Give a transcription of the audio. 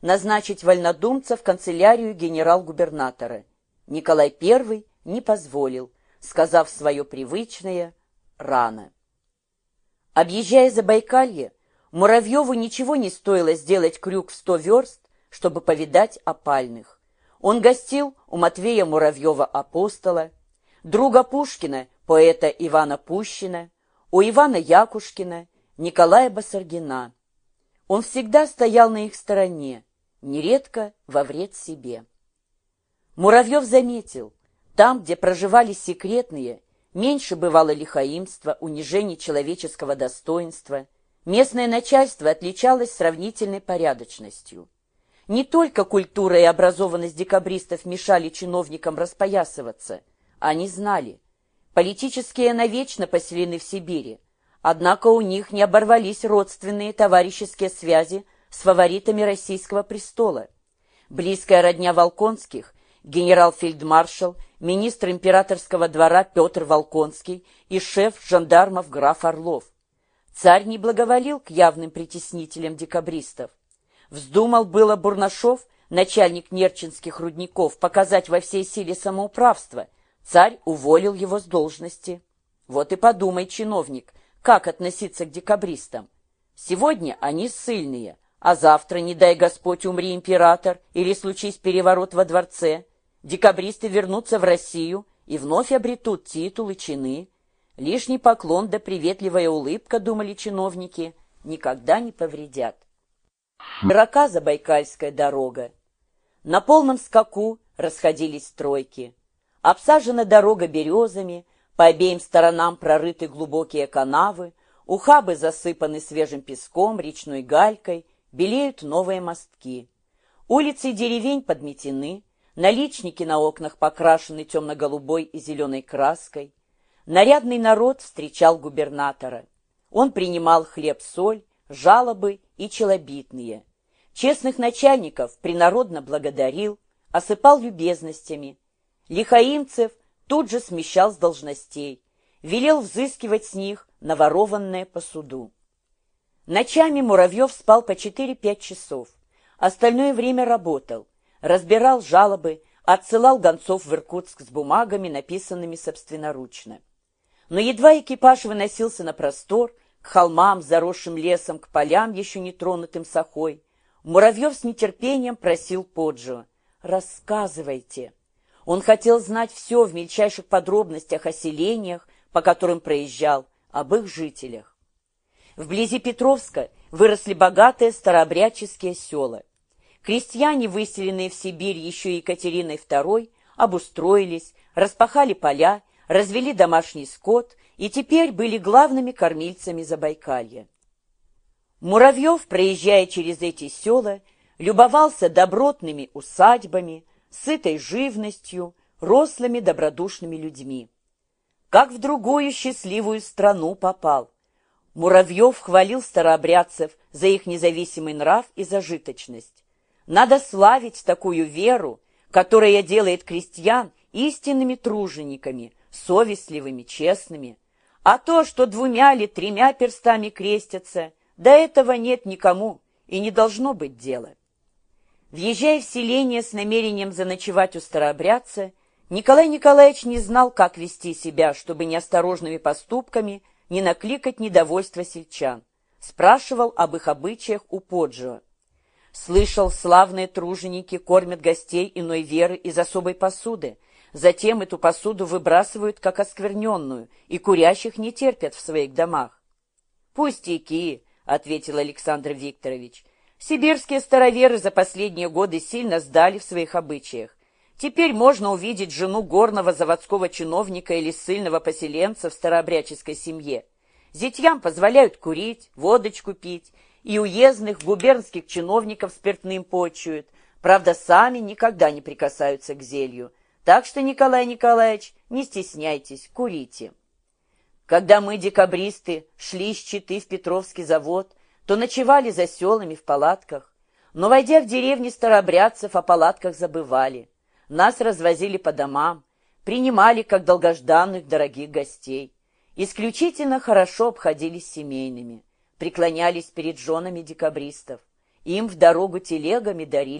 назначить вольнодумца в канцелярию генерал-губернатора. Николай I не позволил, сказав свое привычное «рано». Объезжая Забайкалье, Муравьеву ничего не стоило сделать крюк в сто верст, чтобы повидать опальных. Он гостил у Матвея Муравьева-апостола, друга Пушкина, поэта Ивана Пущина, у Ивана Якушкина, Николая Басаргина. Он всегда стоял на их стороне, нередко во вред себе. Муравьев заметил, там, где проживали секретные, меньше бывало лихаимства, унижений человеческого достоинства, местное начальство отличалось сравнительной порядочностью. Не только культура и образованность декабристов мешали чиновникам распоясываться, они знали, политические навечно поселены в Сибири, однако у них не оборвались родственные товарищеские связи с фаворитами российского престола. Близкая родня Волконских, генерал-фельдмаршал, министр императорского двора Петр Волконский и шеф жандармов граф Орлов. Царь не благоволил к явным притеснителям декабристов. Вздумал было Бурнашов, начальник нерчинских рудников, показать во всей силе самоуправство. Царь уволил его с должности. Вот и подумай, чиновник, как относиться к декабристам. Сегодня они ссыльные, а завтра, не дай Господь, умри император или случись переворот во дворце, декабристы вернутся в Россию и вновь обретут титулы, чины. Лишний поклон да приветливая улыбка, думали чиновники, никогда не повредят. Широка Забайкальская дорога. На полном скаку расходились стройки. Обсажена дорога березами, по обеим сторонам прорыты глубокие канавы, ухабы засыпаны свежим песком, речной галькой, белеют новые мостки. Улицы деревень подметены, наличники на окнах покрашены темно-голубой и зеленой краской. Нарядный народ встречал губернатора. Он принимал хлеб-соль, жалобы и челобитные. Честных начальников принародно благодарил, осыпал любезностями. Лихаимцев тут же смещал с должностей, велел взыскивать с них наворованное по суду. Ночами Муравьев спал по 4-5 часов. Остальное время работал, разбирал жалобы, отсылал гонцов в Иркутск с бумагами, написанными собственноручно. Но едва экипаж выносился на простор, к холмам, заросшим лесом, к полям, еще не тронутым сахой. Муравьев с нетерпением просил Поджио. «Рассказывайте». Он хотел знать все в мельчайших подробностях о селениях, по которым проезжал, об их жителях. Вблизи Петровска выросли богатые старообрядческие села. Крестьяне, выселенные в Сибирь еще Екатериной II, обустроились, распахали поля, развели домашний скот и теперь были главными кормильцами Забайкалья. Муравьев, проезжая через эти села, любовался добротными усадьбами, сытой живностью, рослыми добродушными людьми. Как в другую счастливую страну попал. Муравьев хвалил старообрядцев за их независимый нрав и зажиточность. Надо славить такую веру, которая делает крестьян истинными тружениками, совестливыми, честными. А то, что двумя или тремя перстами крестятся, до этого нет никому и не должно быть дела. Въезжая в селение с намерением заночевать у старообрядца, Николай Николаевич не знал, как вести себя, чтобы неосторожными поступками не накликать недовольство сельчан. Спрашивал об их обычаях у Поджио. Слышал, славные труженики кормят гостей иной веры из особой посуды, Затем эту посуду выбрасывают как оскверненную, и курящих не терпят в своих домах. «Пустяки», — ответил Александр Викторович. «Сибирские староверы за последние годы сильно сдали в своих обычаях. Теперь можно увидеть жену горного заводского чиновника или сильного поселенца в старообрядческой семье. Зятьям позволяют курить, водочку пить, и уездных губернских чиновников спиртным почуют. Правда, сами никогда не прикасаются к зелью. Так что, Николай Николаевич, не стесняйтесь, курите. Когда мы, декабристы, шли с Читы в Петровский завод, то ночевали за селами в палатках. Но, войдя в деревни старообрядцев, о палатках забывали. Нас развозили по домам, принимали как долгожданных дорогих гостей. Исключительно хорошо обходились семейными, преклонялись перед женами декабристов. Им в дорогу телегами дарили